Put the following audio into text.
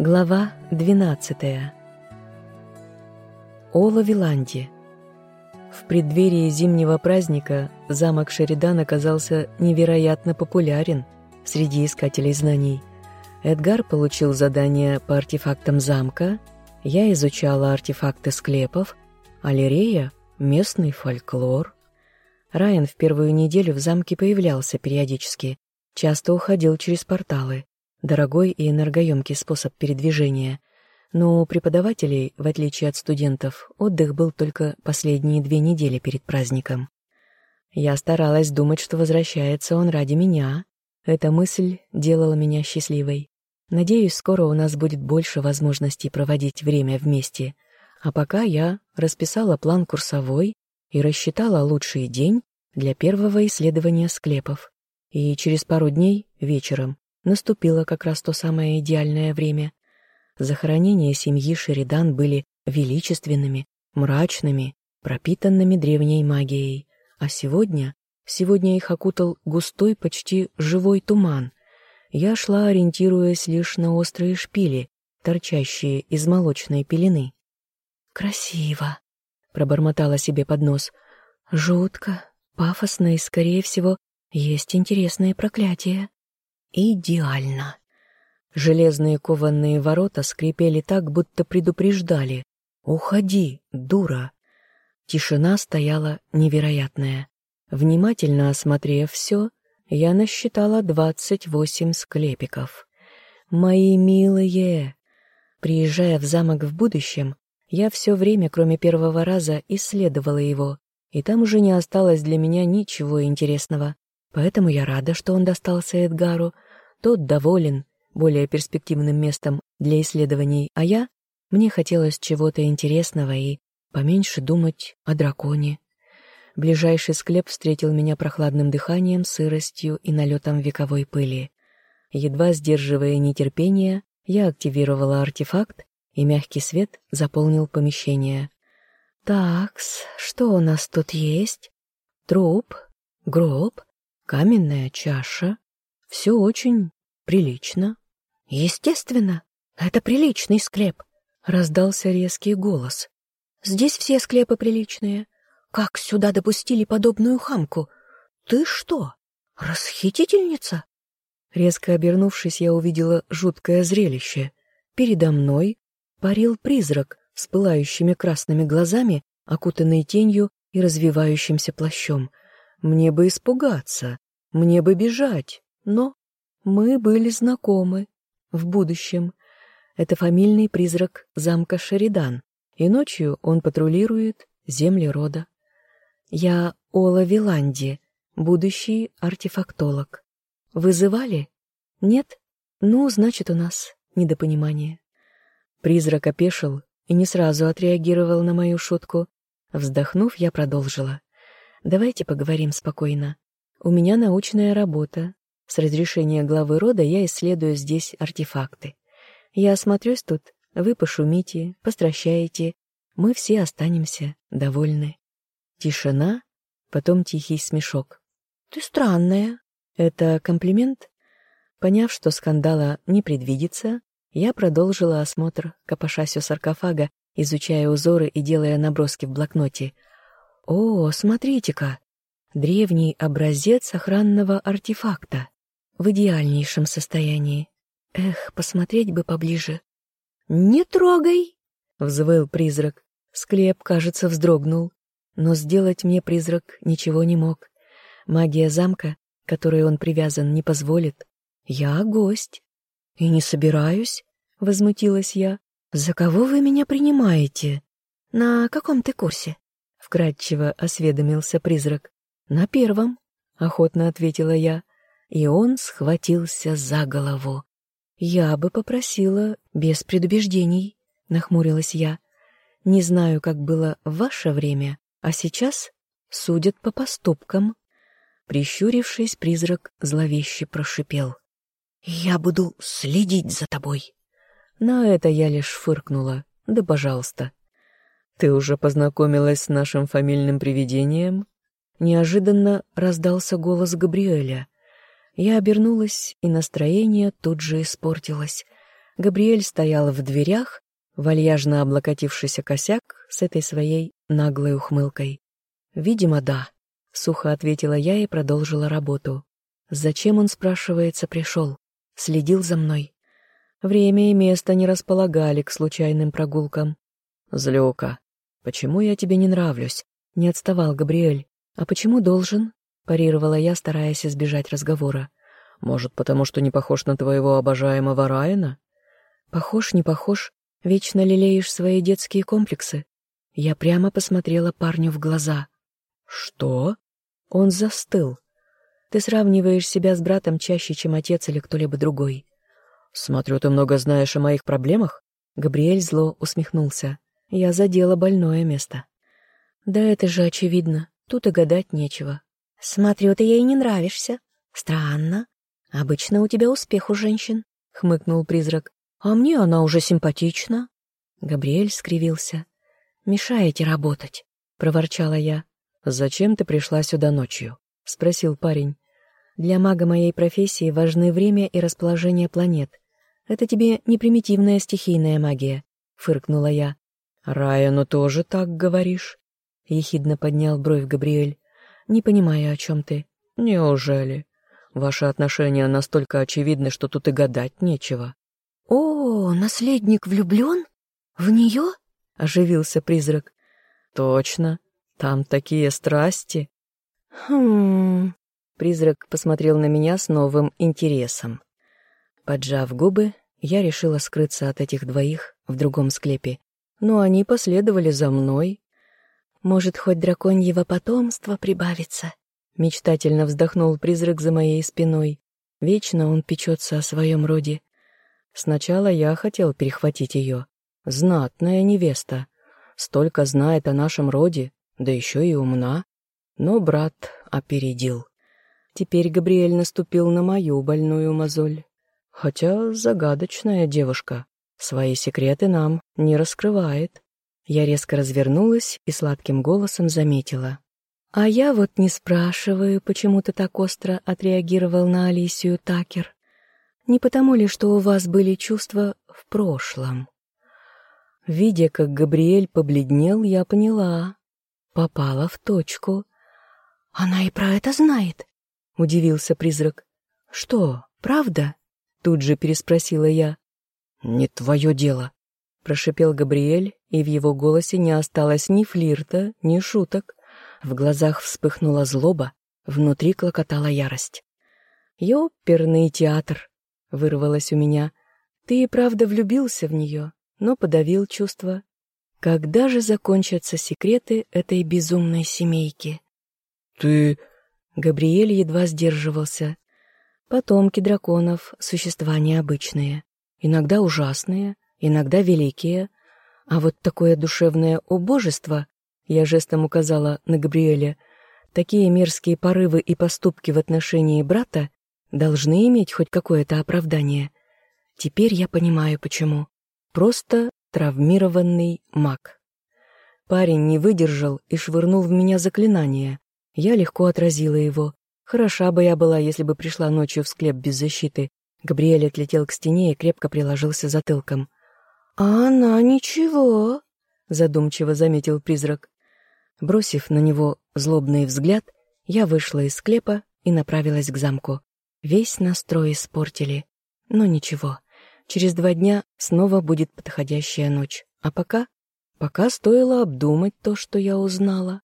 Глава 12. Ола Виланди. В преддверии зимнего праздника замок Шеридан оказался невероятно популярен среди искателей знаний. Эдгар получил задание по артефактам замка, я изучала артефакты склепов, а Лирея — местный фольклор. Райан в первую неделю в замке появлялся периодически, часто уходил через порталы дорогой и энергоемкий способ передвижения, но у преподавателей, в отличие от студентов, отдых был только последние две недели перед праздником. Я старалась думать, что возвращается он ради меня. Эта мысль делала меня счастливой. Надеюсь, скоро у нас будет больше возможностей проводить время вместе. А пока я расписала план курсовой и рассчитала лучший день для первого исследования склепов. И через пару дней, вечером, наступило как раз то самое идеальное время. Захоронения семьи Шеридан были величественными, мрачными, пропитанными древней магией, а сегодня, сегодня их окутал густой, почти живой туман. Я шла, ориентируясь лишь на острые шпили, торчащие из молочной пелены. «Красиво», — пробормотала себе под нос. «Жутко, пафосно и, скорее всего, есть интересные проклятия». Идеально. Железные кованные ворота скрипели так, будто предупреждали. «Уходи, дура!» Тишина стояла невероятная. Внимательно осмотрев все, я насчитала двадцать восемь склепиков. «Мои милые!» Приезжая в замок в будущем, я все время, кроме первого раза, исследовала его, и там уже не осталось для меня ничего интересного. Поэтому я рада, что он достался Эдгару. Тот доволен более перспективным местом для исследований, а я... Мне хотелось чего-то интересного и поменьше думать о драконе. Ближайший склеп встретил меня прохладным дыханием, сыростью и налетом вековой пыли. Едва сдерживая нетерпение, я активировала артефакт, и мягкий свет заполнил помещение. «Такс, что у нас тут есть? Труп? Гроб? Каменная чаша. Все очень прилично. Естественно, это приличный склеп, раздался резкий голос. Здесь все склепы приличные. Как сюда допустили подобную хамку? Ты что, расхитительница? Резко обернувшись, я увидела жуткое зрелище. Передо мной парил призрак с пылающими красными глазами, окутанный тенью и развивающимся плащом — мне бы испугаться, мне бы бежать, но мы были знакомы в будущем. Это фамильный призрак замка Шеридан, и ночью он патрулирует земли рода. Я Ола Виланди, будущий артефактолог. Вызывали? Нет? Ну, значит, у нас недопонимание. Призрак опешил и не сразу отреагировал на мою шутку. Вздохнув, я продолжила. Давайте поговорим спокойно. У меня научная работа. С разрешения главы рода я исследую здесь артефакты. Я осмотрюсь тут, вы пошумите, постращаете, мы все останемся довольны. Тишина, потом тихий смешок. «Ты странная». «Это комплимент?» Поняв, что скандала не предвидится, я продолжила осмотр, копошась у саркофага, изучая узоры и делая наброски в блокноте — о, смотрите-ка! Древний образец охранного артефакта. В идеальнейшем состоянии. Эх, посмотреть бы поближе. «Не трогай!» — взвыл призрак. Склеп, кажется, вздрогнул. Но сделать мне призрак ничего не мог. Магия замка, которой он привязан, не позволит. Я гость. И не собираюсь, — возмутилась я. За кого вы меня принимаете? На каком ты курсе? — вкратчиво осведомился призрак. «На первом», — охотно ответила я, и он схватился за голову. «Я бы попросила без предубеждений», — нахмурилась я. «Не знаю, как было в ваше время, а сейчас судят по поступкам». Прищурившись, призрак зловеще прошипел. «Я буду следить за тобой». На это я лишь фыркнула. «Да, пожалуйста». «Ты уже познакомилась с нашим фамильным привидением?» Неожиданно раздался голос Габриэля. Я обернулась, и настроение тут же испортилось. Габриэль стоял в дверях, вальяжно облокотившийся косяк с этой своей наглой ухмылкой. «Видимо, да», — сухо ответила я и продолжила работу. «Зачем он, спрашивается, пришел? Следил за мной?» Время и место не располагали к случайным прогулкам. «Злюка, почему я тебе не нравлюсь?» — не отставал Габриэль. «А почему должен?» — парировала я, стараясь избежать разговора. «Может, потому что не похож на твоего обожаемого Райана?» «Похож, не похож. Вечно лелеешь свои детские комплексы». Я прямо посмотрела парню в глаза. «Что?» Он застыл. «Ты сравниваешь себя с братом чаще, чем отец или кто-либо другой». «Смотрю, ты много знаешь о моих проблемах?» Габриэль зло усмехнулся. Я задела больное место. Да это же очевидно, тут и гадать нечего. Смотрю, ты ей не нравишься. Странно. Обычно у тебя успех у женщин, хмыкнул призрак. А мне она уже симпатична. Габриэль скривился. Мешаете работать, проворчала я. Зачем ты пришла сюда ночью? спросил парень. Для мага моей профессии важны время и расположение планет. Это тебе не примитивная стихийная магия, фыркнула я. «Райану тоже так говоришь?» — ехидно поднял бровь Габриэль. «Не понимаю, о чем ты». «Неужели? Ваши отношения настолько очевидны, что тут и гадать нечего». «О, наследник влюблен? В нее?» — оживился призрак. «Точно. Там такие страсти». «Хм...» Призрак посмотрел на меня с новым интересом. Поджав губы, я решила скрыться от этих двоих в другом склепе но они последовали за мной. Может, хоть драконьего потомства прибавится? Мечтательно вздохнул призрак за моей спиной. Вечно он печется о своем роде. Сначала я хотел перехватить ее. Знатная невеста. Столько знает о нашем роде, да еще и умна. Но брат опередил. Теперь Габриэль наступил на мою больную мозоль. Хотя загадочная девушка. Свои секреты нам не раскрывает. Я резко развернулась и сладким голосом заметила. «А я вот не спрашиваю, почему ты так остро отреагировал на Алисию Такер. Не потому ли, что у вас были чувства в прошлом?» Видя, как Габриэль побледнел, я поняла. Попала в точку. «Она и про это знает», — удивился призрак. «Что, правда?» — тут же переспросила я. «Не твое дело», — прошипел Габриэль, и в его голосе не осталось ни флирта, ни шуток. В глазах вспыхнула злоба, внутри клокотала ярость. «Ёперный театр!» — вырвалось у меня. «Ты и правда влюбился в нее, но подавил чувства. Когда же закончатся секреты этой безумной семейки?» «Ты...» Габриэль едва сдерживался. Потомки драконов — существа необычные. Иногда ужасные, иногда великие. А вот такое душевное убожество, я жестом указала на Габриэля, такие мерзкие порывы и поступки в отношении брата должны иметь хоть какое-то оправдание. Теперь я понимаю, почему. Просто травмированный маг. Парень не выдержал и швырнул в меня заклинание. Я легко отразила его. Хороша бы я была, если бы пришла ночью в склеп без защиты, Габриэль отлетел к стене и крепко приложился затылком. «А она ничего», — задумчиво заметил призрак. Бросив на него злобный взгляд, я вышла из склепа и направилась к замку. Весь настрой испортили. Но ничего, через два дня снова будет подходящая ночь. А пока... Пока стоило обдумать то, что я узнала.